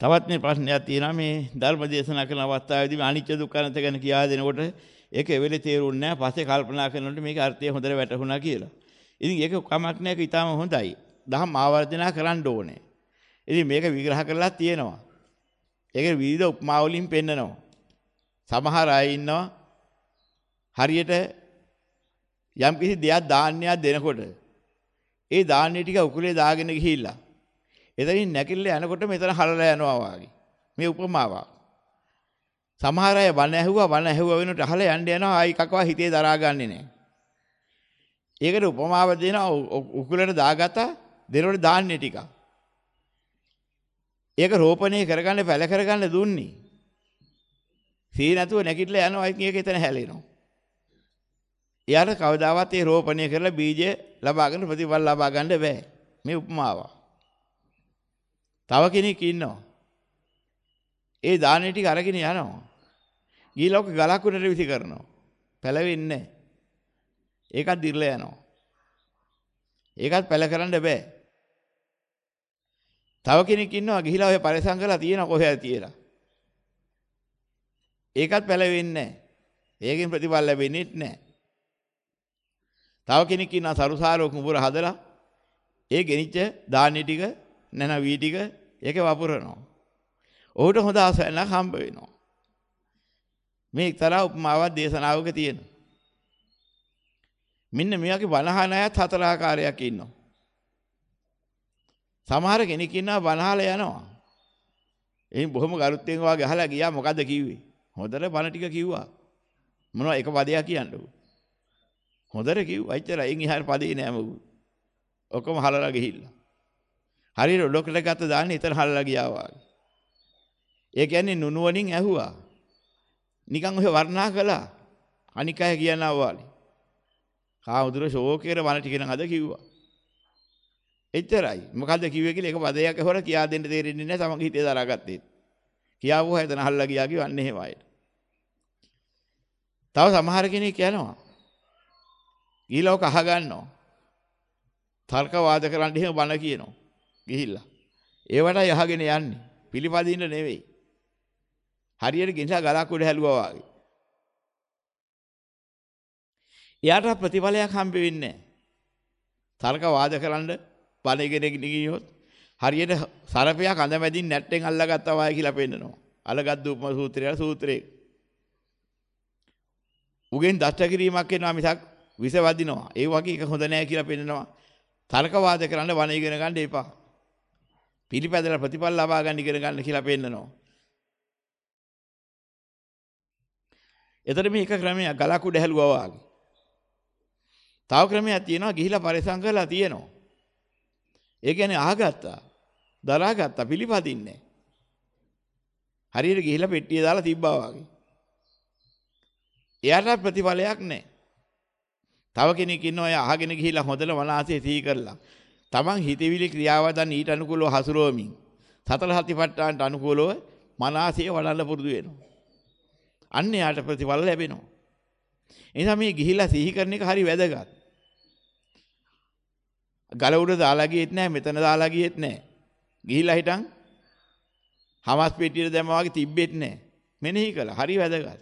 තවත් මේ ප්‍රශ්නයක් තියෙනවා මේ ධර්ම දේශනා කරන අවස්ථාවේදී අනිත්‍ය දුක්ඛ අනන්ත ගැන කියා දෙනකොට ඒක එවෙලේ තේරුන්නේ නැහැ. පස්සේ කල්පනා කරනකොට මේක අර්ථය හොඳට වැටහුණා කියලා. ඉතින් ඒක කමක් නැහැ ඒක ඊටාම හොඳයි. දහම් ආවර්ජනා කරන්න ඕනේ. ඉතින් මේක විග්‍රහ කරලා තියෙනවා. ඒක විවිධ උපමා වලින් පෙන්නනවා. සමහර අය ඉන්නවා හරියට යම් කිසි දෙයක් දාන්නයක් දෙනකොට ඒ දාන්නේ ටික උකුලේ දාගෙන ගිහිල්ලා එතනින් නැකිල්ල යනකොට මෙතන හලලා යනවා වාගේ. මේ උපමාවක්. සමහර අය වන ඇහුවා වන ඇහුවා වෙනකොට අහලා යන්න යනවා ආයි කකවා හිතේ දරාගන්නේ නැහැ. ඒකට උපමාව දෙනවා උකුලට දාගත්තා දෙනකොට දාන්නේ ටික. ඒක රෝපණය කරගන්න පැල කරගන්න දුන්නේ. සී නැතුව නැගිටලා යනවා ඉතින් ඒක එතන හැලෙනවා. එයාට කවදාවත් ඒ රෝපණය කරලා බීජ ලබාගෙන ප්‍රතිඵල ලබා ගන්න බෑ. මේ උපමාව. තව කෙනෙක් ඉන්නවා. ඒ දානේ ටික අරගෙන යනවා. ගිහිල්ලා ඔක ගලක් උඩට විසි කරනවා. පැලවෙන්නේ ඒකත් දිර්ලා යනවා. ඒකත් පැල කරන්න බෑ. තව කෙනෙක් ඉන්නවා ගිහිලා ඔය පරිසම් කරලා තියෙන කොහෙද කියලා. ඒකත් පැලවෙන්නේ නැහැ. ඒකෙන් ප්‍රතිඵල ලැබෙන්නේ නැහැ. තව කෙනෙක් ඉන්නවා සරුසාරෝ කුඹුර හදලා ඒ ගෙනිච්ච ධාන්‍ය ටික නැන වී ටික ඒක වපුරනවා. ඔහුට හොඳ ආසනක් හම්බ වෙනවා. මේ එක්තරා උපමාවක් දේශනාවක තියෙනවා. මෙන්න මේ වගේ බණහන අයත් හතර ආකාරයක් ඉන්නවා. සමහර කෙනෙක් ඉන්නවා බණහල යනවා. එයින් බොහොම ගරුත්වෙන් වාගේ අහලා ගියා මොකද්ද කිව්වේ? හොඳට බණ ටික කිව්වා. මොනවා එක පදයක් කියන්නකෝ. හොඳට කිව්වා. එච්චරයි. එයින් එහාට පදේ නෑ මොකද. ඔක්කොම හලලා ගිහිල්ලා. හරියට ඔලොකට ගත්ත දාන්නේ ඊතර හලලා ගියා වගේ. ඒ කියන්නේ නුනුවණින් ඇහුවා. නිකන් ඔය වර්ණනා කළා. අනික අය කියනවා වාලි. කාමුදුර ෂෝකේර වන ටික නම් අද කිව්වා. එච්චරයි. මොකද්ද කිව්වේ කියලා එක පදයක් හොර කියා දෙන්න තේරෙන්නේ නැහැ තමන්ගේ හිතේ දරාගත්තේ. කියාවෝ හැදන අහල්ලා ගියා කිව්වන්නේ එහෙම අයට. තව සමහර කෙනෙක් යනවා. ඊළෝක අහගන්නවා. තර්ක වාද කරන්න එහෙම බන කියනවා. ගිහිල්ලා. ඒවටයි අහගෙන යන්නේ. පිළිපදින්න නෙවෙයි. හරියට ගෙනලා ගලක් උඩ හැලුවා වගේ. එයාට ප්‍රතිඵලයක් හම්බ වෙන්නේ නැහැ. තර්ක වාද කරන්න බණ ඉගෙන ගියොත් හරියට සරපයක් අඳ මැදින් නැට්ටෙන් අල්ලගත්තා වගේ කියලා පෙන්නනවා. අලගත් දුප්ම සූත්‍රය සූත්‍රේ. උගෙන් දෂ්ට කිරීමක් වෙනවා මිසක් විස වදිනවා. ඒ වගේ එක හොඳ නෑ කියලා පෙන්නනවා. තර්ක වාද කරන්න බණ ඉගෙන ගන්න එපා. පිළිපැදලා ප්‍රතිඵල ලබා ගන්න ඉගෙන ගන්න කියලා පෙන්නනවා. එතකොට මේක ක්‍රමයක් ගලක් උඩ හැලුවා වගේ. තව ක්‍රමයක් තියෙනවා ගිහිලා පරිසම් කරලා තියෙනවා. ඒ කියන්නේ අහගත්තා. දරාගත්තා පිළිපදින්නේ. හරියට ගිහිලා පෙට්ටිය දාලා තිබ්බා වගේ. එයාට ප්‍රතිඵලයක් නැහැ. තව කෙනෙක් ඉන්නවා එයා අහගෙන ගිහිලා හොඳට මනසේ සිහි කරලා. Taman හිතවිලි ක්‍රියාවදන් ඊට අනුකූලව හසුරුවමින් සතර සතිපට්ඨානට අනුකූලව මනසේ වඩන්න පුරුදු වෙනවා. අන්න එයාට ප්‍රතිඵල ලැබෙනවා. එනිසා මේ ගිහිලා සිහි කරන එක හරි වැදගත්. ගල උඩ දාලා ගියෙත් නැහැ මෙතන දාලා ගියෙත් නැහැ. ගිහිලා හිටන් හමස් පෙට්ටියට දැම්මා වගේ තිබ්බෙත් නැහැ. මෙනෙහි කළා. හරි වැදගත්.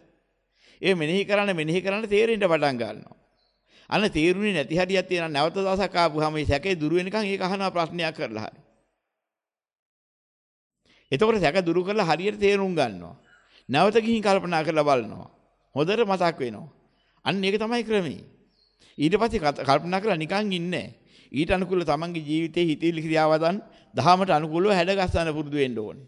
ඒ මෙනෙහි කරන්න මෙනෙහි කරන්න තේරෙන්න පටන් ගන්නවා. අන්න තේරුනේ නැති හරියක් තියෙනවා නැවත දවසක් ආපුවාම මේ සැකේ දුර වෙනකන් ඒක අහනවා ප්‍රශ්නයක් කරලා හරි. එතකොට සැක දුරු කරලා හරියට තේරුම් ගන්නවා. නැවත ගිහින් කල්පනා කරලා බලනවා. හොඳට මතක් වෙනවා. අන්න ඒක තමයි ක්‍රමේ. ඊට පස්සේ කල්පනා කරලා නිකන් ඉන්නේ ඊට අනුකූලව තමන්ගේ ජීවිතයේ හිතවිලි ක්‍රියාවදන් දහමට අනුකූලව හැඩගස්සන්න පුරුදු වෙන්න ඕනේ.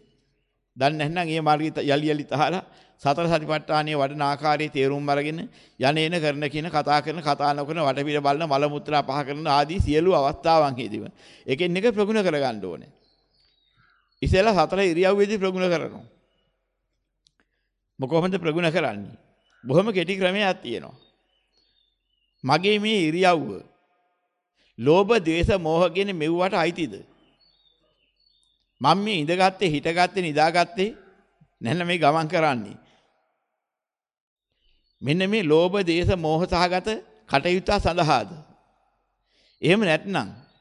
දන්නේ නැත්නම් ඒ මාර්ගය යලි යලි තහලා සතර සතිපට්ඨානයේ වඩන ආකාරයේ තේරුම් අරගෙන යන්නේන කරන කියන කතා කරන කතා නොකරන වටපිට බලන මල මුත්‍රා පහ කරන ආදී සියලු අවස්ථාවන් හේදිව. එකෙන් එක ප්‍රගුණ කරගන්න ඕනේ. ඉතලා සතර ඉරියව්වේදී ප්‍රගුණ කරනවා. මොකොහොමද ප්‍රගුණ කරන්නේ? බොහොම කෙටි ක්‍රමයක් තියෙනවා. මගේ මේ ඉරියව්ව ලෝභ, ද්වේෂ, මෝහ කියන මෙව්වට අයිතිද? මම මේ ඉඳගත්තේ, හිටගත්තේ, නිදාගත්තේ නැත්නම් මේ ගමන් කරන්නේ. මෙන්න මේ ලෝභ, ද්වේෂ, මෝහ සහගත, කටයුත්ත සඳහාද? එහෙම නැත්නම් මම මේ ඉඳගත්තේ, හිටගත්තේ, නිදාගත්තේ නැත්නම් මේ ගමන් කරන්නේ. මෙන්න මේ ලෝභ, ද්වේෂ, මෝහ සහගත, කටයුත්ත සඳහාද? එහෙම නැත්නම් මම මේ ඉඳගත්තේ, හිටගත්තේ, නිදාගත්තේ නැත්නම් මේ ගමන් කරන්නේ.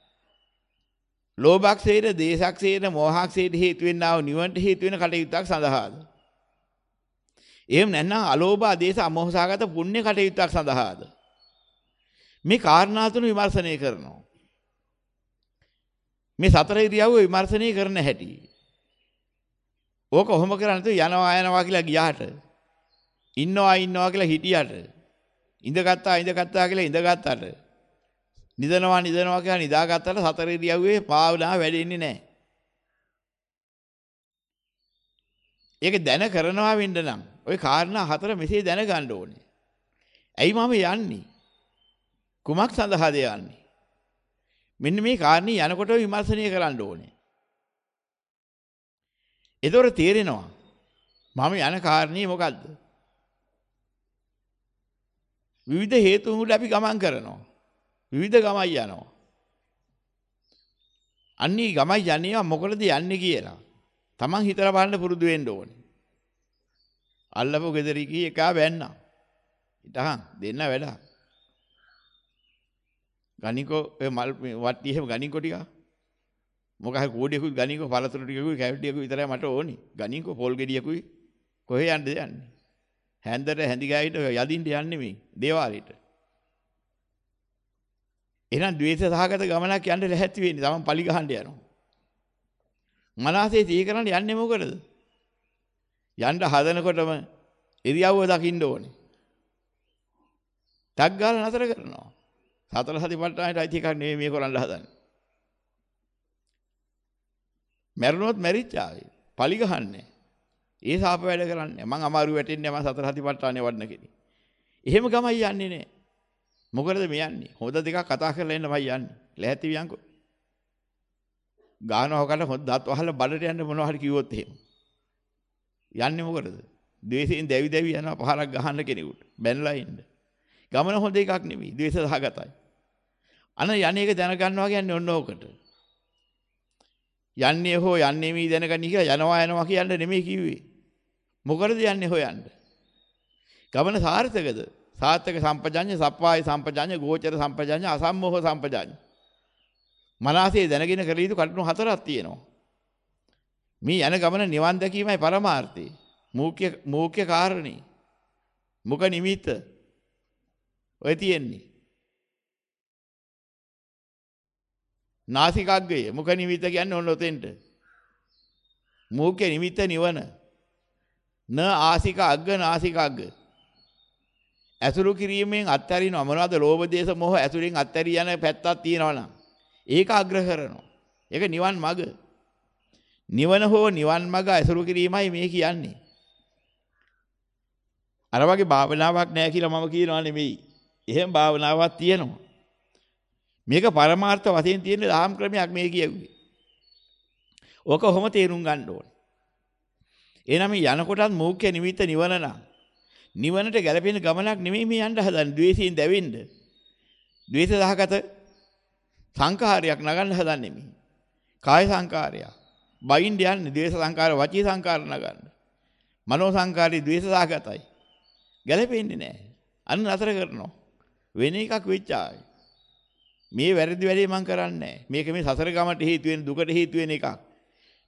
ලෝභක්ෂේද, දේශක්ෂේද, මෝහක්ෂේද හේතු වෙන්නා වූ නිවනට හේතු වෙන කටයුත්තක් සඳහාද? එහෙම නැත්නම් අලෝභ, ආදේශ, අමෝහසගත පුණ්‍ය කටයුත්තක් සඳහාද? මේ කාරණා තුන විමර්ශනය කරනවා. මේ සතර ඉරියව්ව විමර්ශනය කරන හැටි. ඕක කොහොම කරන්නේ තු යනවා යනවා කියලා ගියාට ඉන්නවා ඉන්නවා කියලා හිටියට ඉඳගත්තා ඉඳගත්තා කියලා ඉඳගත්තට නිදනවා නිදනවා කියලා නිදාගත්තට සතර ඉරියව්වේ භාවනාව වැඩෙන්නේ නැහැ. ඒක දැන කරනවා වෙන්න නම් ওই කාරණා හතර මෙසේ දැන ගන්න ඕනේ. ඇයි මම යන්නේ? කුමක් සඳහාද යන්නේ? මෙන්න මේ කාරණේ යනකොට විමර්ශනය කරන්න ඕනේ. එතකොට තේරෙනවා මම යන කාරණේ මොකද්ද? විවිධ හේතු මුල අපි ගමන් කරනවා. විවිධ ගමයි යනවා. අන්නේ ගමයි යන්නේ මොකටද යන්නේ කියලා. Taman හිතලා බලන්න පුරුදු වෙන්න ඕනේ. අල්ලපු ගෙදරි කී එකා බැන්නා. ඉතහන් දෙන්න වැඩක්. ගණිකෝ ඔය මල් වට්ටි එහෙම ගණිකෝ ටික මොකක් හරි කෝඩියකුයි ගණිකෝ පළතුරු ටිකකුයි කැවිටියකුයි විතරයි මට ඕනි ගණිකෝ පොල් ගෙඩියකුයි කොහේ යන්නද යන්නේ හැන්දට හැඳි ගෑවිට යදින්න යන්නේ මේ දේවාලෙට එහෙනම් ද්වේෂ සහගත ගමනක් යන්න ලැහැත්ති වෙන්නේ තමන් පලි ගහන්න යනවා මනසේ තී කරන්න යන්නේ මොකටද යන්න හදනකොටම ඉරියව්ව දකින්න ඕනේ ටක් ගාලා නතර කරනවා සතර සතිපට්ඨානයට අයිති එකක් නෙවෙයි මේ කරන්න හදන්නේ. මැරුණොත් මැරිච්ච ආවේ. පලි ගහන්නේ. ඒ සාප වැඩ කරන්නේ. මං අමාරු වැටෙන්නේ මං සතර සතිපට්ඨානේ වඩන කෙනෙක්. එහෙම ගමයි යන්නේ නෑ. මොකටද මේ යන්නේ? හොඳ දෙකක් කතා කරලා එන්න මම යන්නේ. ලැහැත්ති වියන්කෝ. ගානව කට හොඳ දත් වහලා බඩට යන්න මොනවා හරි කිව්වොත් එහෙම. යන්නේ මොකටද? ද්වේෂයෙන් දැවි දැවි යනවා පහරක් ගහන්න කෙනෙකුට. බැනලා ඉන්න. ගමන හොඳ එකක් නෙමෙයි. ද්වේෂ සහගතයි. අන යන්නේක දැනගන්නවා කියන්නේ ඔන්න ඕකට. යන්නේ හෝ යන්නේ මී දැනගනි කියලා යනවා යනවා කියන්න නෙමෙයි කිව්වේ. මොකටද යන්නේ හොයන්න? ගමන සාර්ථකද? සාර්ථක සම්පජඤ්ඤ, සප්පාය සම්පජඤ්ඤ, ගෝචර සම්පජඤ්ඤ, අසම්මෝහ සම්පජඤ්ඤ. මනසේ දැනගෙන කළ යුතු කටයුතු හතරක් තියෙනවා. මේ යන ගමන නිවන් දැකීමයි පරමාර්ථය. මුඛ්‍ය මුඛ්‍ය කාරණේ. මුඛ නිමිත්ත. ඔය තියෙන්නේ. නාසිකාග්‍රය මුඛ නිමිත්ත කියන්නේ ඔන්න ඔතෙන්ට. මුඛ නිමිත්ත නිවන. න ආසික අග්ග නාසික අග්ග. ඇසුරු කිරීමෙන් අත්හැරිනව මොනවද ලෝභ දේශ මොහ ඇසුරින් අත්හැරී යන පැත්තක් තියෙනවා නම් ඒක අග්‍ර කරනවා. ඒක නිවන් මඟ. නිවන හෝ නිවන් මඟ ඇසුරු කිරීමයි මේ කියන්නේ. අර වගේ භාවනාවක් නැහැ කියලා මම කියනවා නෙමෙයි. එහෙම භාවනාවක් තියෙනවා. මේක පරමාර්ථ වශයෙන් තියෙන දහම් ක්‍රමයක් මේ කියුවේ. ඕක කොහොම තේරුම් ගන්න ඕනේ. එනනම් යනකොටත් මෝක්ෂ නිමිත්ත නිවන නම් නිවනට ගැලපෙන ගමනක් නෙමෙයි මේ යන්න හදන්නේ. ද්වේෂයෙන් දැවෙන්න. ද්වේෂ සහගත සංඛාරයක් නගන්න හදන්නේ මේ. කාය සංඛාරය. බයින්ද යන්නේ ද්වේෂ සංඛාර වචී සංඛාර නගන්න. මනෝ සංඛාරي ද්වේෂ සහගතයි. ගැලපෙන්නේ නැහැ. අන්න අතර කරනවා. වෙන එකක් වෙච්චායි. මේ වැරදි වැඩේ මම කරන්නේ මේක මේ සසර ගමට හේතු වෙන දුකට හේතු වෙන එකක්.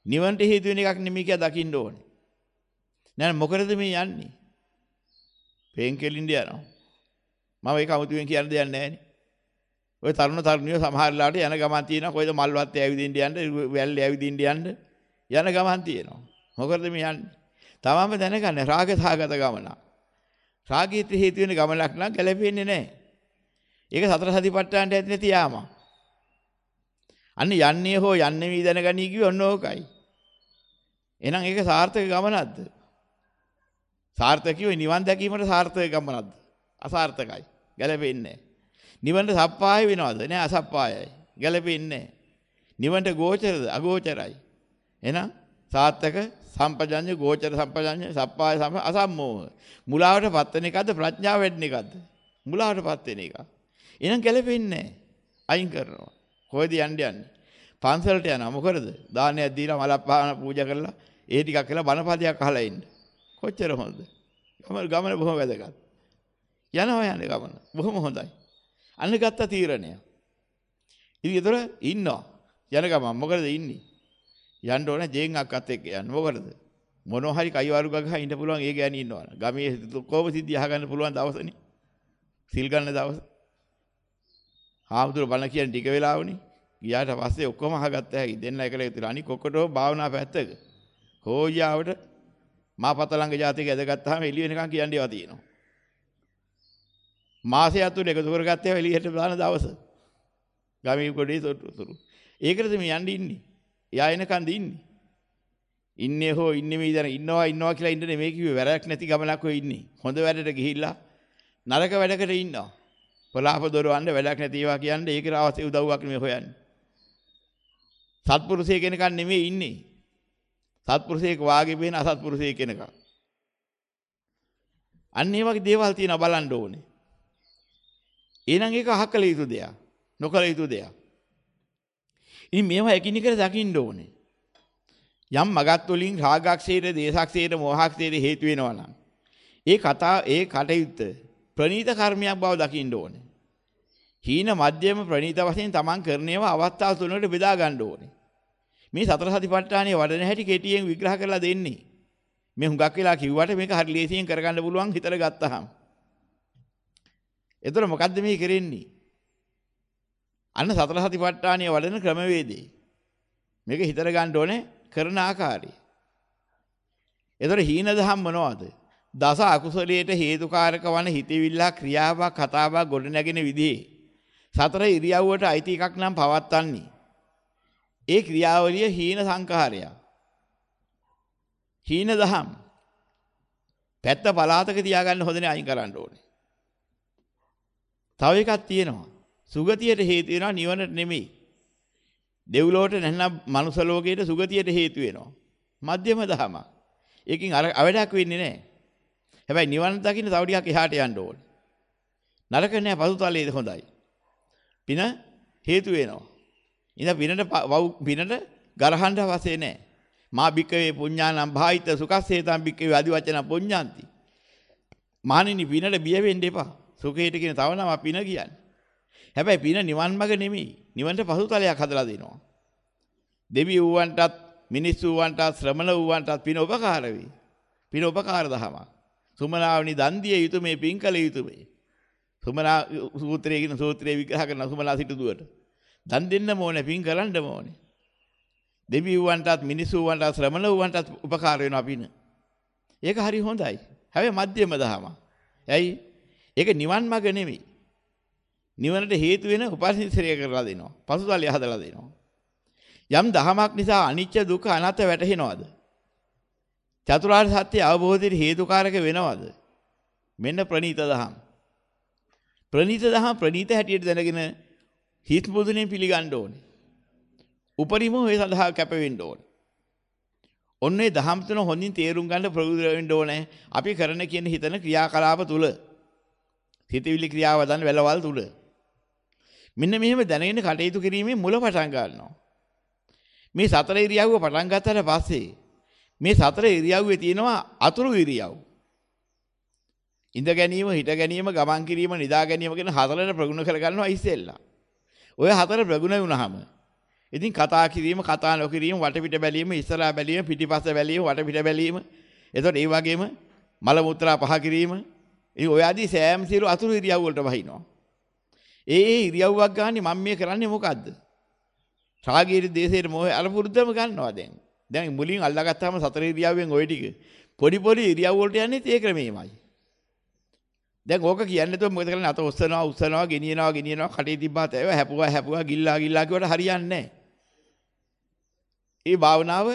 නිවන්ට හේතු වෙන එකක් නෙමෙයි කියලා දකින්න ඕනේ. නෑ මොකටද මේ යන්නේ? පේන් කෙලින්ද යනවා. මම ඒක අමුතුවෙන් කියන්න දෙයක් නැහැ ඔය තරුණ තරුණියෝ සමහර ලාට යන ගමන් තියෙනවා කොයිද මල්වත් ඇවිදින්න යන්න වැල්ලේ ඇවිදින්න යන්න යන ගමන් තියෙනවා. මොකටද මේ යන්නේ? තමම දැනගන්න රාග සහගත ගමන. රාගීත් හේතු වෙන ගමනක් නම් ගැලපෙන්නේ නැහැ. ඒක සතර සතිපට්ඨානට ඇති නැති යාම. අන්න යන්නේ හෝ යන්නේ වී දැනගනී කිව්ව ඔන්න ඕකයි. එහෙනම් ඒක සාර්ථක ගමනක්ද? සාර්ථකීව නිවන් දැකීමට සාර්ථක ගමනක්ද? අසාර්ථකයි. ගැලපෙන්නේ නිවන්ට සප්පාය වෙනවද? නෑ අසප්පායයි. ගැලපෙන්නේ නිවන්ට ගෝචරද? අගෝචරයි. එහෙනම් සාර්ථක සම්පජඤ්ඤ ගෝචර සම්පජඤ්ඤ සප්පාය සම අසම්මෝහ. මුලාවටපත් වෙන එකද ප්‍රඥාව වැඩෙන එකද? මුලාවටපත් වෙන එකක්. එහෙනම් ගැලපෙන්නේ අයින් කරනවා. කොහෙද යන්න යන්නේ? පන්සලට යනවා. මොකද? දානයක් දීලා මලක් පහන පූජා කරලා ඒ ටිකක් කියලා බණපදයක් අහලා ඉන්න. කොච්චර හොඳද? ගමන ගමන බොහොම වැදගත්. යනවා යන්නේ ගමන. බොහොම හොඳයි. අන්න ගත්ත තීරණය. ඉතින් ඒතර ඉන්නවා. යන ගමන් මොකද ඉන්නේ? යන්න ඕන ජේන් අක්කත් එක්ක යන්න. මොකටද? මොනවා හරි කයිවාරු ගගහ ඉන්න පුළුවන් ඒ ගෑණි ඉන්නවනේ. ගමේ කොහොම සිද්ධිය අහගන්න පුළුවන් දවසනේ. සිල් ගන්න දවස. හාමුදුර බණ කියන්නේ ටික වෙලාවනේ. ගියාට පස්සේ ඔක්කොම අහගත්ත හැකි. දෙන්න එකල ඉතින් අනික ඔක්කොටම භාවනා පැත්තක. හෝයියාවට මාපත ළඟ જાතික ඇදගත්තාම එළිය වෙනකන් කියන්න ඒවා තියෙනවා. මාසයක් තුන එකතු කරගත්තේ එළියට දාන දවස. ගමී කොටේ සොටුසුරු. ඒකටද මේ යන්න ඉන්නේ. එයා එනකන් දින්නේ. ඉන්නේ හෝ ඉන්නේ මේ දැන ඉන්නවා ඉන්නවා කියලා ඉන්නේ මේ කිව්වේ වැරක් නැති ගමනක් ඔය ඉන්නේ. හොඳ වැඩට ගිහිල්ලා නරක වැඩකට ඉන්නවා. පලාප දොරවන්න වැඩක් නැති ඒවා කියන්නේ ඒකට අවශ්‍ය උදව්වක් නෙමෙයි හොයන්නේ. සත්පුරුෂය කෙනකන් නෙමෙයි ඉන්නේ. සත්පුරුෂයෙක් වාගේ වෙන අසත්පුරුෂයෙක් කෙනකන්. අන්න ඒ වගේ දේවල් තියෙනවා බලන්න ඕනේ. එහෙනම් ඒක අහකල යුතු දෙයක්. නොකල යුතු දෙයක්. ඉතින් මේවා එකිනෙකට දකින්න ඕනේ. යම් මගත් වලින් රාගක්ෂේර, දේසක්ෂේර, මොහක්ෂේර හේතු වෙනවා නම් ඒ කතා ඒ කටයුත්ත ප්‍රනීත කර්මයක් බව දකින්න ඕනේ. හීන මධ්‍යම ප්‍රනීත වශයෙන් තමන් කරන ඒවා අවස්ථා තුනකට බෙදා ගන්න ඕනේ. මේ සතර සතිපට්ඨානයේ වඩන හැටි කෙටියෙන් විග්‍රහ කරලා දෙන්නේ. මේ හුඟක් වෙලා කිව්වට මේක හරි ලේසියෙන් කරගන්න පුළුවන් හිතට ගත්තහම. එතකොට මොකද්ද මේ කරන්නේ? අන්න සතර සතිපට්ඨානයේ වඩන ක්‍රමවේදේ. මේක හිතට ගන්න ඕනේ කරන ආකාරය. එතකොට හීන දහම් මොනවද? දස අකුසලයට හේතුකාරක වන හිතවිල්ලක් ක්‍රියාවක් කතාවක් ගොඩනැගෙන විදිහේ සතර ඉරියව්වට අයිති එකක් නම් පවත්න්නේ. ඒ ක්‍රියාවලිය හීන සංඛාරයක්. හීන දහම්. පැත්ත පලාතක තියාගන්න හොඳනේ අයින් කරන්න ඕනේ. තව එකක් තියෙනවා. සුගතියට හේතු වෙනවා නිවනට නෙමෙයි. දෙව්ලොවට නැත්නම් මනුස්ස ලෝකයට සුගතියට හේතු වෙනවා. මධ්‍යම දහම. ඒකෙන් අර අවඩක් වෙන්නේ නැහැ. හැබැයි නිවන දකින්න තව ටිකක් එහාට යන්න ඕනේ. නරක නෑ පසුතලයේද හොඳයි. පින හේතු වෙනවා. ඉතින් පිනට පිනට ගරහන්න අවශ්‍ය නෑ. මා බිකවේ පුඤ්ඤානම් භායිත සුඛසේතම් බිකවේ আদি වචන පුඤ්ඤාන්ති. මානිනි පිනට බිය වෙන්න එපා. සුඛයට කියන තව නම පින කියන්නේ. හැබැයි පින නිවන් මඟ නෙමෙයි. නිවන්ට පසුතලයක් හදලා දෙනවා. දෙවි වූවන්ටත් මිනිස්සු වූවන්ටත් ශ්‍රමණ වූවන්ටත් පින උපකාර වේ. පින උපකාර දහමක්. සුමනාවනි දන් දිය යුතු මේ පින් කළ යුතු මේ. සුමනා සූත්‍රයේ කියන සූත්‍රයේ විග්‍රහ කරන සුමනා සිටුදුවට. දන් දෙන්න ඕනේ පින් කරන්න ඕනේ. දෙවි වූවන්ටත් මිනිස්සු වූවන්ටත් ශ්‍රමණ වූවන්ටත් උපකාර වෙනවා පින. ඒක හරි හොඳයි. හැබැයි මධ්‍යම දහම. ඇයි? ඒක නිවන් මඟ නෙමෙයි. නිවනට හේතු වෙන උපස්ථිතිය කරලා දෙනවා. පසුතලය හදලා දෙනවා. යම් දහමක් නිසා අනිත්‍ය දුක්ඛ අනාත්ම වැටහෙනවද? චතුරාර්ය සත්‍ය අවබෝධයට හේතුකාරක වෙනවද? මෙන්න ප්‍රණීත දහම්. ප්‍රණීත දහම් ප්‍රණීත හැටියට දැනගෙන හිත් මුදුනේ පිළිගන්න ඕනේ. උපරිම ඔය සඳහා කැප වෙන්න ඕනේ. ඔන්නේ දහම් තුන හොඳින් තේරුම් ගන්න ප්‍රවෘත්ති වෙන්න ඕනේ. අපි කරන කියන හිතන ක්‍රියාකලාප තුල. හිතවිලි ක්‍රියාව දන්න වැලවල් තුල. මෙන්න මෙහෙම දැනගෙන කටයුතු කිරීමේ මුල පටන් ගන්නවා. මේ සතර ඉරියව්ව පටන් ගත්තට පස්සේ මේ සතර ඉරියව්වේ තියෙනවා අතුරු ඉරියව්. ඉඳ ගැනීම, හිට ගැනීම, ගමන් කිරීම, නිදා ගැනීම කියන හතරට ප්‍රගුණ කරගන්නවා ඉස්සෙල්ලා. ඔය හතර ප්‍රගුණ වුණාම ඉතින් කතා කිරීම, කතා නොකිරීම, වටපිට බැලීම, ඉස්සරහා බැලීම, පිටිපස්ස බැලීම, වටපිට බැලීම. එතකොට ඒ වගේම මල මුත්‍රා පහ කිරීම. ඉතින් ඔය ආදී සෑම සියලු අතුරු ඉරියව් වලට වහිනවා. ඒ ඒ ඉරියව්වක් ගන්න මම මේ කරන්නේ මොකද්ද? රාගීරි දේශේට මොහේ අර පුරුද්දම ගන්නවා දැන්. දැන් මුලින් අල්ලාගත්තාම සතර ඉරියව්වෙන් ওই ටික පොඩි පොඩි ඉරියව් වලට යන්නේ ඒ ක්‍රමෙමයි. දැන් ඕක කියන්නේ તો මොකද කරන්නේ අත උස්සනවා උස්සනවා ගෙනියනවා ගෙනියනවා කටේ තිබ්බා තේව හැපුවා හැපුවා ගිල්ලා ගිල්ලා කියවට හරියන්නේ නැහැ. ඒ භාවනාව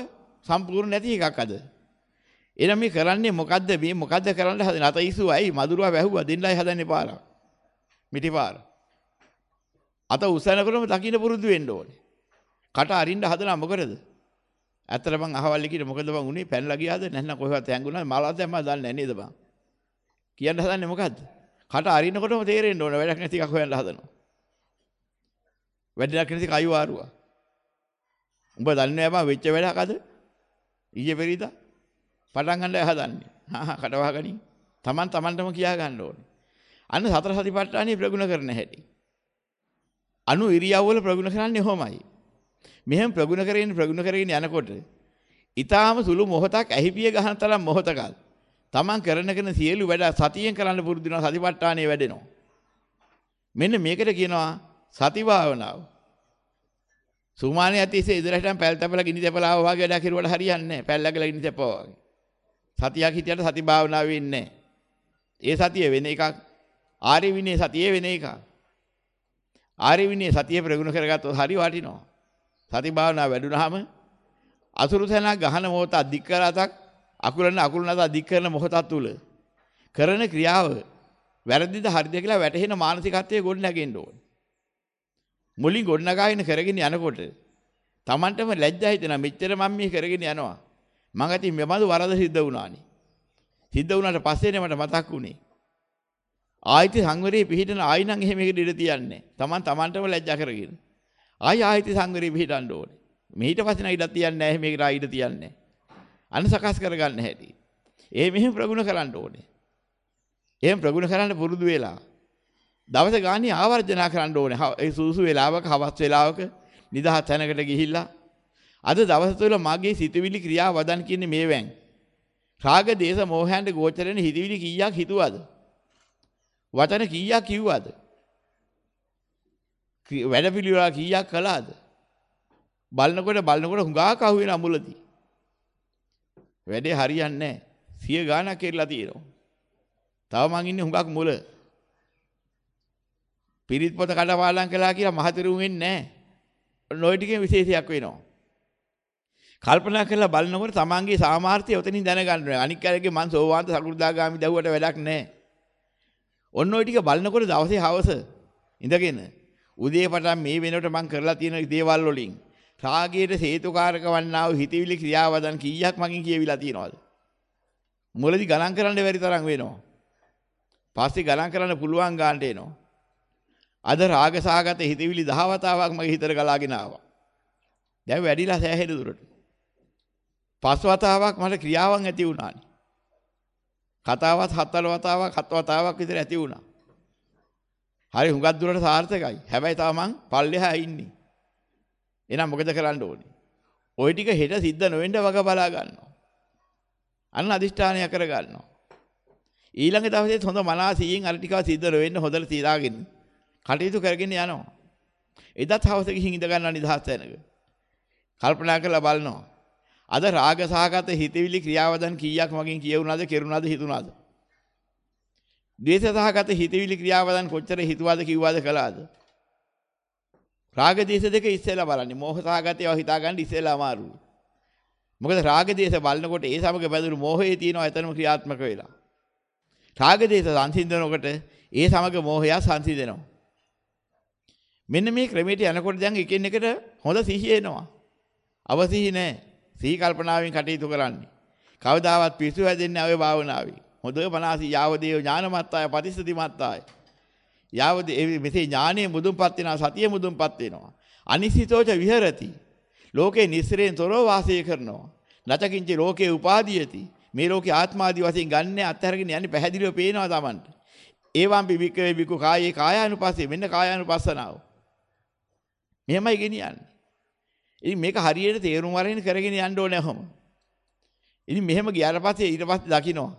සම්පූර්ණ නැති එකක් අද. එහෙනම් මේ කරන්නේ මොකද්ද මේ මොකද්ද කරන්න හදන්නේ අත ඉසුවයි මදුරුවා වැහුවා දෙන්නයි හදන්නේ පාරක්. මිටි පාර. අත උස්සනකොටම දකින්න පුරුදු වෙන්න ඕනේ. කට අරින්න හදලා මොකටද? ඇත්තට මං අහවල් එකේ මොකද බං උනේ පැනලා ගියාද නැත්නම් කොහෙවත් හැංගුණාද මලවත් දැම්මම දන්නේ නැහැ නේද බං? කියන්න හදන්නේ මොකද්ද? කට අරිනකොටම තේරෙන්න ඕන වැඩක් නැති එකක් හොයන්න හදනවා. වැඩක් නැති කයි වාරුවා. උඹ දන්නේ නැහැ බං වෙච්ච වැඩක් අද? ඊයේ පෙරිදා පටන් ගන්නයි හදන්නේ. හා කට වහගනි. Taman tamanටම කියා ගන්න ඕනේ. අන්න සතර සතිපට්ඨානෙ ප්‍රගුණ කරන හැටි. අනු ඉරියව්වල ප්‍රගුණ කරන්නේ කොහොමයි? මෙහෙම ප්‍රගුණ කරගෙන ප්‍රගුණ කරගෙන යනකොට ඊටාම සුළු මොහොතක් ඇහිපිය ගහන තරම් මොහොතකල් තමන් කරන කරන සියලු වැඩ සතියෙන් කරන්න පුරුදු වෙනවා සතිපට්ඨානෙ වැඩෙනවා. මෙන්න මේකට කියනවා සති භාවනාව. සුමානේ ඇතිසේ ඉදරටම පැල් තැපලා ගිනි තැපලා ආවා වගේ වැඩ කෙරුවට හරියන්නේ නැහැ. පැල් ලගලා ගිනි තැපුවා වගේ. සතියක් හිටියට සති භාවනාව වෙන්නේ ඒ සතිය වෙන එකක්. ආර්ය විනය සතිය වෙන එකක්. ආර්ය විනය සතිය ප්‍රගුණ කරගත්තොත් හරි වටිනවා. සති භාවනාව වැඩුණාම අසුරු තැනක් ගහන මොහොත අධික කරතක් අකුලන අකුල නැත අධික කරන මොහොතක් තුල කරන ක්‍රියාව වැරදිද හරිද කියලා වැටහෙන මානසිකත්වයේ ගොඩ නැගෙන්න ඕනේ. මුලින් ගොඩනගාගෙන කරගෙන යනකොට Tamanටම ලැජ්ජා හිතෙනවා මෙච්චර මම මේ කරගෙන යනවා. මං අතින් මෙබඳු වරද සිද්ධ වුණානි. සිද්ධ වුණාට පස්සේනේ මට මතක් වුණේ. ආයිති සංවරයේ පිහිටන ආයි නම් එහෙම එකට ඉඩ තියන්නේ. Taman Tamanටම ලැජ්ජා කරගෙන. ආයි ආයිති සංවරයේ පිහිටන්න ඕනේ. මෙහිට පස්සේ නම් ඉඩක් තියන්නේ නැහැ මේකට ආයි ඉඩ තියන්නේ. අන්න සකස් කරගන්න හැටි. ඒ මෙහෙම ප්‍රගුණ කරන්න ඕනේ. එහෙම ප්‍රගුණ කරන්න පුරුදු වෙලා දවස ගානේ ආවර්ජනා කරන්න ඕනේ. ඒ සූසු වේලාවක හවස් වේලාවක නිදහස් තැනකට ගිහිල්ලා අද දවස තුළ මගේ සිතුවිලි ක්‍රියා වදන් කියන්නේ මේවෙන්. රාග දේශ මොහයන්ට ගෝචරෙන හිතවිලි කීයක් හිතුවද? වචන කීයක් කිව්වද? වැඩ පිළිවෙල කීයක් කළාද? බලනකොට බලනකොට හුඟා කහුව වෙන අමුලදී. වැඩේ හරියන්නේ නැහැ. සිය ගාණක් කෙරලා තියෙනවා. තව මං ඉන්නේ හුඟක් මුල. පිරිත් පොත කඩපාඩම් කළා කියලා මහතිරුම් වෙන්නේ නැහැ. ඔය ටිකේ විශේෂයක් වෙනවා. කල්පනා කරලා බලනකොට තමන්ගේ සාමාර්ථය ඔතනින් දැනගන්න ඕනේ. අනික් අයගේ මං සෝවාන්ත සකු르දාගාමි දහුවට වැඩක් නැහැ. ඔන්න ඔය ටික බලනකොට දවසේ හවස ඉඳගෙන උදේ පටන් මේ වෙනකොට මං කරලා තියෙන දේවල් වලින් රාගයේ හේතුකාරක වන්නා වූ හිතවිලි ක්‍රියාවදන් කීයක් මගෙන් කියවිලා තියෙනවද? මුලදී ගණන් කරන්න බැරි තරම් වෙනවා. පස්සේ ගණන් කරන්න පුළුවන් ගන්නට එනවා. අද රාගසහගත හිතවිලි දහවතාවක් මගේ හිතට ගලාගෙන ආවා. දැන් වැඩිලා සෑහෙන දුරට. පස් වතාවක් මට ක්‍රියාවන් ඇති වුණානි. කතාවත් හතර වතාවක් හත් වතාවක් විතර ඇති වුණා. හරි හුඟක් දුරට සාර්ථකයි. හැබැයි තාම මං පල්ලෙහා ඉන්නේ. එහෙනම් මොකද කරන්න ඕනේ? ওই ටික හෙට සිද්ධ නොවෙන්න වග බලා ගන්නවා. අන්න අදිෂ්ඨානය කර ගන්නවා. ඊළඟ දවසේ හොඳ මනසින් අර ටිකව සිද්ධ නොවෙන්න හොඳට තියාගෙන කටයුතු කරගෙන යනවා. එදත් හවස ගිහින් ඉඳ ගන්නවා නිදහස් තැනක. කල්පනා කරලා බලනවා. අද රාග සහගත හිතවිලි ක්‍රියාවදන් කීයක් මගෙන් කියවුණාද කෙරුණාද හිතුණාද? ද්වේෂ සහගත හිතවිලි ක්‍රියාවදන් කොච්චර හිතුවාද කිව්වාද කළාද? රාග දේශ දෙක ඉස්සෙල්ලා බලන්නේ. මෝහ සහගතයව හිතා ගන්න ඉස්සෙල්ලා අමාරුයි. මොකද රාග දේශ බලනකොට ඒ සමග බැඳුණු මෝහයේ තියෙනවා එතනම ක්‍රියාත්මක වෙලා. රාග දේශ සංසිඳනකොට ඒ සමග මෝහය සංසිඳෙනවා. මෙන්න මේ ක්‍රමයට යනකොට දැන් එකින් එකට හොඳ සිහිය එනවා. අවසිහි නැහැ. සිහි කල්පනාවෙන් කටයුතු කරන්නේ. කවදාවත් පිස්සු හැදෙන්නේ නැහැ ඔය භාවනාවේ. හොඳ මනසි යාවදේව ඥානමත්තාය පටිසතිමත්තාය. යාවද මෙසේ ඥානයේ මුදුන්පත් වෙනවා සතිය මුදුන්පත් වෙනවා. අනිසිතෝච විහෙරති. ලෝකේ නිස්සරෙන් තොරව වාසය කරනවා. නචකින්ච ලෝකේ උපාදීයති. මේ ලෝකේ ආත්මාදී වශයෙන් ගන්න අත්හැරගෙන යන්නේ පැහැදිලිව පේනවා Tamanට. ඒවම් බිබිකවේ බිකු කායේ කායානුපස්සේ මෙන්න කායානුපස්සනාව. මෙහෙමයි ගෙනියන්නේ. ඉතින් මේක හරියට තේරුම් අරගෙන කරගෙන යන්න ඕනේ ඔහොම. ඉතින් මෙහෙම ගියාට පස්සේ ඊට පස්සේ දකින්නවා.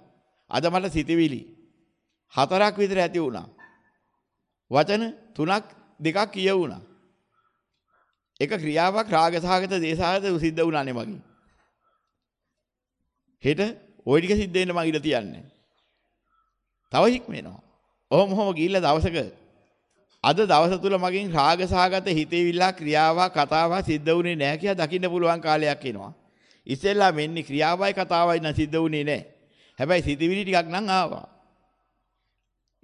අද මට සිතවිලි හතරක් විතර ඇති වුණා. වචන තුනක් දෙකක් කියවුණා. එක ක්‍රියාවක් රාගසහගත දේශාගත සිද්ධ වුණානේ මගින්. හෙට ওই ටික සිද්ධ වෙන්න මං ඉඳ තියන්නේ. තව හික්මෙනවා. ඔහොම ඔහොම ගිහිල්ලා දවසක අද දවස තුල මගෙන් රාගසහගත හිතේවිල්ලා ක්‍රියාවක් කතාවක් සිද්ධ වුණේ නැහැ කියලා දකින්න පුළුවන් කාලයක් එනවා. ඉස්සෙල්ලා මෙන්නේ ක්‍රියාවයි කතාවයි නම් සිද්ධ වුණේ නැහැ. හැබැයි සිතවිලි ටිකක් නම් ආවා.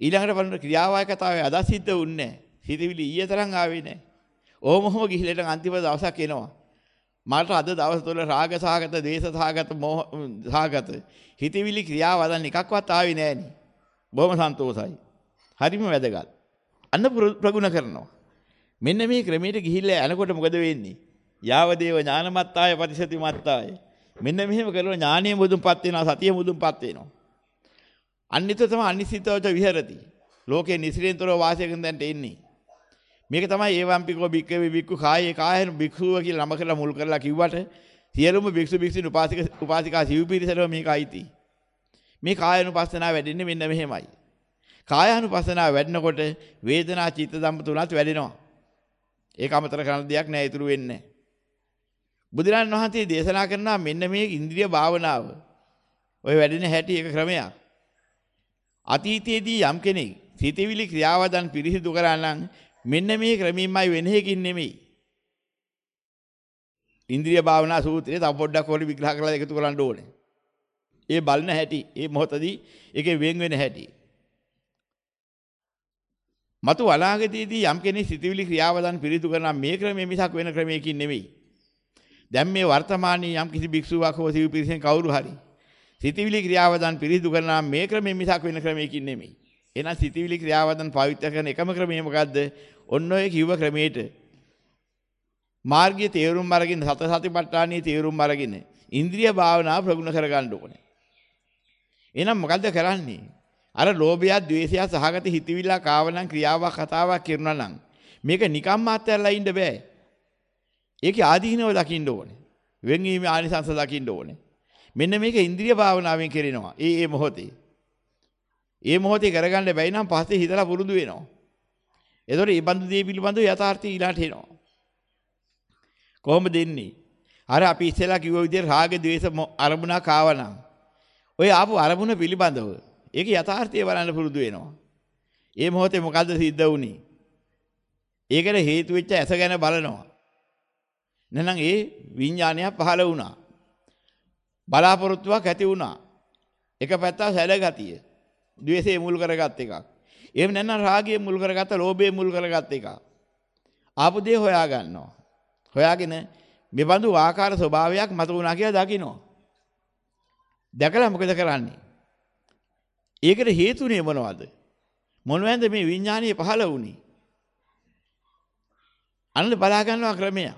ඊළඟට බලන්න ක්‍රියාවයි කතාවයි අද සිද්ධ වුණේ නැහැ. සිතවිලි ඊයේ තරම් ආවේ නැහැ. ඕම ඔහොම ගිහිල්ලා අන්තිම දවසක් එනවා. මට අද දවස් තුල රාග සහගත, ද්වේෂ සහගත, මෝහ සහගත හිතවිලි ක්‍රියාවදන් එකක්වත් ආවේ නැහෙනි. බොහොම සන්තෝසයි. හරිම වැදගත්. අන්න ප්‍රගුණ කරනවා. මෙන්න මේ ක්‍රමයට ගිහිල්ලා යනකොට මොකද වෙන්නේ? යාවදේව ඥානමත්තාය පරිසති මත්තාය. මෙන්න මෙහෙම කරලා ඥානිය මුදුන්පත් වෙනවා සතිය මුදුන්පත් වෙනවා. අනිත් තමයි අනිසිතවච විහෙරති. ලෝකේ නිසිරෙන්තරව වාසය කරන තැනට එන්නේ. මේක තමයි ඒවම්පිකෝ භික්කවේ භික්ඛු කායේ කායන භික්ෂුව කියලා නම කරලා මුල් කරලා කිව්වට සියලුම භික්ෂු භික්ෂුණී උපාසික උපාසිකා සිව් පිරිසටම මේක අයිති. මේ කායනුපස්සනාව වැඩෙන්නේ මෙන්න මෙහෙමයි. කායානුපස්සනාව වැඩනකොට වේදනා චිත්ත ධම්ම තුනත් වැඩෙනවා. ඒක අමතර කරන දෙයක් නෑ ඉතුරු වෙන්නේ. බුදුරන් වහන්සේ දේශනා කරනවා මෙන්න මේ ඉන්ද්‍රිය භාවනාව. ඔය වැඩෙන හැටි එක ක්‍රමයක්. අතීතයේදී යම් කෙනෙක් සිතවිලි ක්‍රියාවදන් පිරිසිදු කරා නම් මෙන්න මේ ක්‍රමීමයි වෙන එකකින් නෙමෙයි. ඉන්ද්‍රිය භාවනා සූත්‍රයේ තව පොඩ්ඩක් හොරි විග්‍රහ කරලා එකතු කරන්න ඕනේ. ඒ බලන හැටි, ඒ මොහොතදී ඒකේ වෙන් වෙන හැටි. මතු අනාගතයේදී යම් කෙනෙක් සිතවිලි ක්‍රියාවදන් පිරිසිදු කරන මේ ක්‍රමයේ මිසක් වෙන ක්‍රමයකින් නෙමෙයි. දැන් මේ වර්තමානයේ යම් කිසි භික්ෂුවක් හෝ සිව් පිරිසෙන් කවුරු හරි සිතවිලි ක්‍රියාවදන් පිරිසිදු කරන මේ ක්‍රමයේ මිසක් වෙන ක්‍රමයකින් නෙමෙයි. එහෙනම් සිතවිලි ක්‍රියාවදන් පවිත්‍ර කරන එකම ක්‍රමය මොකද්ද? ඔන්න ඔය කිව්ව ක්‍රමයට මාර්ගයේ තේරුම් අරගෙන සත සතිපට්ඨානයේ තේරුම් අරගෙන ඉන්ද්‍රිය භාවනාව ප්‍රගුණ කරගන්න ඕනේ. එහෙනම් මොකද්ද කරන්නේ? අර ලෝභය, ద్వේෂය සහගත හිතවිල්ලක් ආවනම් ක්‍රියාවක් කතාවක් කරනවා නම් මේක නිකම්ම අත්හැරලා ඉන්න බෑ. ඒකේ ආදීනව දකින්න ඕනේ. වෙන්වීමේ ආනිසංස දකින්න ඕනේ. මෙන්න මේක ඉන්ද්‍රිය භාවනාවෙන් කරනවා. ඒ ඒ මොහොතේ. ඒ මොහොතේ කරගන්න බැයි නම් පස්සේ හිතලා පුරුදු වෙනවා. එතකොට මේ බඳු දේ පිළිබඳව යථාර්ථය ඊළාට එනවා. කොහොමද දෙන්නේ? අර අපි ඉස්සෙල්ලා කිව්ව විදිහට රාග ద్వේෂ අරමුණක් ආවනම් ඔය ආපු අරමුණ පිළිබඳව ඒක යථාර්ථය බලන්න පුරුදු වෙනවා. ඒ මොහොතේ මොකද්ද සිද්ධ වුනේ? ඒකට හේතු වෙච්ච ඇස ගැන බලනවා. නැත්නම් ඒ විඥානය පහළ වුණා. බලාපොරොත්තුවක් ඇති වුණා. එක පැත්තක් සැලගතිය. ද්වේෂය මුල් කරගත් එකක්. එහෙම නැත්නම් රාගය මුල් කරගත්ත, ලෝභය මුල් කරගත් එකක්. ආපු දේ හොයා ගන්නවා. හොයාගෙන මෙබඳු ආකාර ස්වභාවයක් මත වුණා කියලා දකිනවා. දැකලා මොකද කරන්නේ? ඒකට හේතුනේ මොනවද? මොනවැන්ද මේ විඥානීය පහළ වුනේ? අන්න බලා ගන්නවා ක්‍රමය.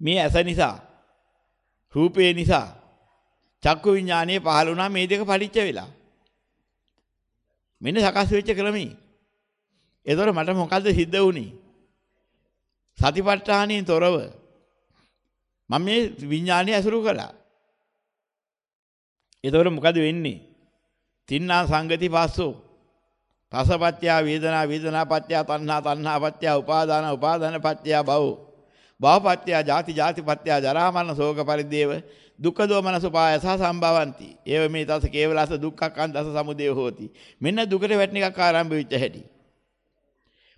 මේ ඇස නිසා රූපේ නිසා චක්කු විඥානයේ පහළ වුණා මේ දෙක පරිච්ඡ වෙලා. මෙන්න සකස් වෙච්ච ක්‍රමී. ඒතර මට මොකද්ද සිද්ධ වුනේ? සතිපට්ඨානයෙන් තොරව මම මේ විඥානය ඇසුරු කළා. ඒතර මොකද වෙන්නේ? තින්නා සංගති පස්සෝ පසපත්‍ය වේදනා වේදනාපත්‍ය තණ්හා තණ්හාපත්‍ය උපාදාන උපාදානපත්‍ය භව භවපත්‍ය ජාති ජාතිපත්‍ය ජරා මරණ ශෝක පරිදේව දුක්ඛ දෝමනස පායස සම්භවಂತಿ. ඒව මේ තස කේවලස දුක්ඛං දස සමුදය හෝති. මෙන්න දුකට වැටෙන එකක් ආරම්භ වෙච්ච හැටි.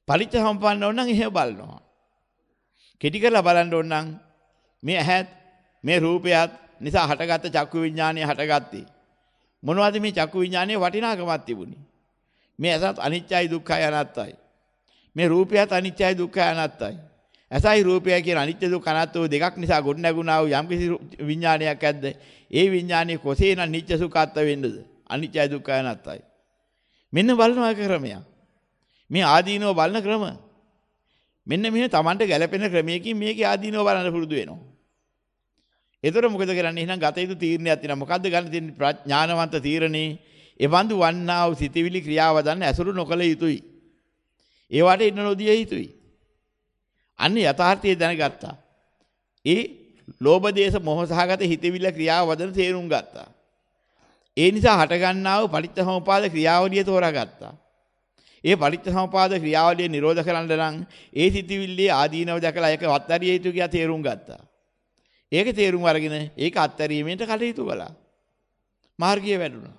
පරිච්ඡ සම්පන්න ඕන නම් එහෙම බලනවා. කෙටි කරලා බලන්න ඕන නම් මේ ඇහත් මේ රූපයත් නිසා හටගත්ත චක්කු විඥානය හටගත්තේ. මොනවද මේ චක්කු විඥානයේ වටිනාකමක් තිබුණේ? මේ ඇසත් අනිත්‍යයි දුක්ඛයි අනාත්තයි. මේ රූපයත් අනිත්‍යයි දුක්ඛයි අනාත්තයි. ඇසයි රූපයයි කියන අනිත්‍ය දුක්ඛ අනාත්ම දෙකක් නිසා ගොඩ නැගුණා වූ යම්කිසි විඥානයක් ඇද්ද? ඒ විඥානයේ කොසේන නිත්‍ය සුඛාත්ත වෙන්නද? අනිත්‍යයි දුක්ඛයි අනාත්තයි. මෙන්න බලනවා ක්‍රමයක්. මේ ආදීනව බලන ක්‍රම. මෙන්න මෙහෙ Tamanට ගැළපෙන ක්‍රමයකින් මේකේ ආදීනව බලන්න පුරුදු වෙනවා. එතකොට මොකද කරන්නේ? එහෙනම් ගත යුතු තීරණයක් තියෙනවා. මොකද්ද ගන්න තියෙන ප්‍රඥානවන්ත තීරණේ. එවන්දු වන්නා වූ සිතවිලි ක්‍රියාවදන් ඇසුරු නොකළ යුතුයි. ඒවට ඉන්න නොදිය යුතුයි. අන්න යථාර්ථය දැනගත්තා. ඒ ලෝභ දේශ මොහ සහගත හිතවිල්ල ක්‍රියාවදන තේරුම් ගත්තා. ඒ නිසා හටගන්නා වූ පටිච්චසමුපාද ක්‍රියාවලිය තෝරාගත්තා. ඒ පටිච්චසමුපාද ක්‍රියාවලිය නිරෝධ කරන්න නම් ඒ සිතවිල්ලේ ආදීනව දැකලා ඒක අත්හැරිය යුතු කියලා තේරුම් ගත්තා. ඒක තේරුම් අරගෙන ඒක අත්හැරීමේට කටයුතු කළා. මාර්ගය වැඩුණා.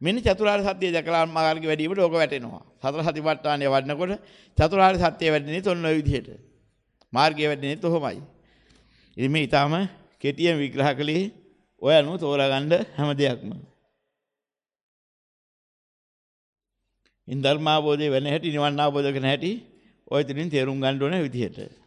මෙන්න චතුරාර්ය සත්‍ය දැකලා මාර්ගය වැඩිවීමට ඕක වැටෙනවා. සතර සතිපට්ඨානය වඩනකොට චතුරාර්ය සත්‍ය වැඩෙන්නේ තොන්න ඔය විදිහට. මාර්ගය වැඩෙන්නේ තොහොමයි. ඉතින් මේ ඊටාම කෙටියෙන් විග්‍රහ කළේ ඔය අනුව තෝරාගන්න හැම දෙයක්ම. ඉන් ධර්මාවබෝධය වෙන හැටි නිවන් අවබෝධ කරන හැටි ඔය තුලින් තේරුම් ගන්න ඕන විදිහට.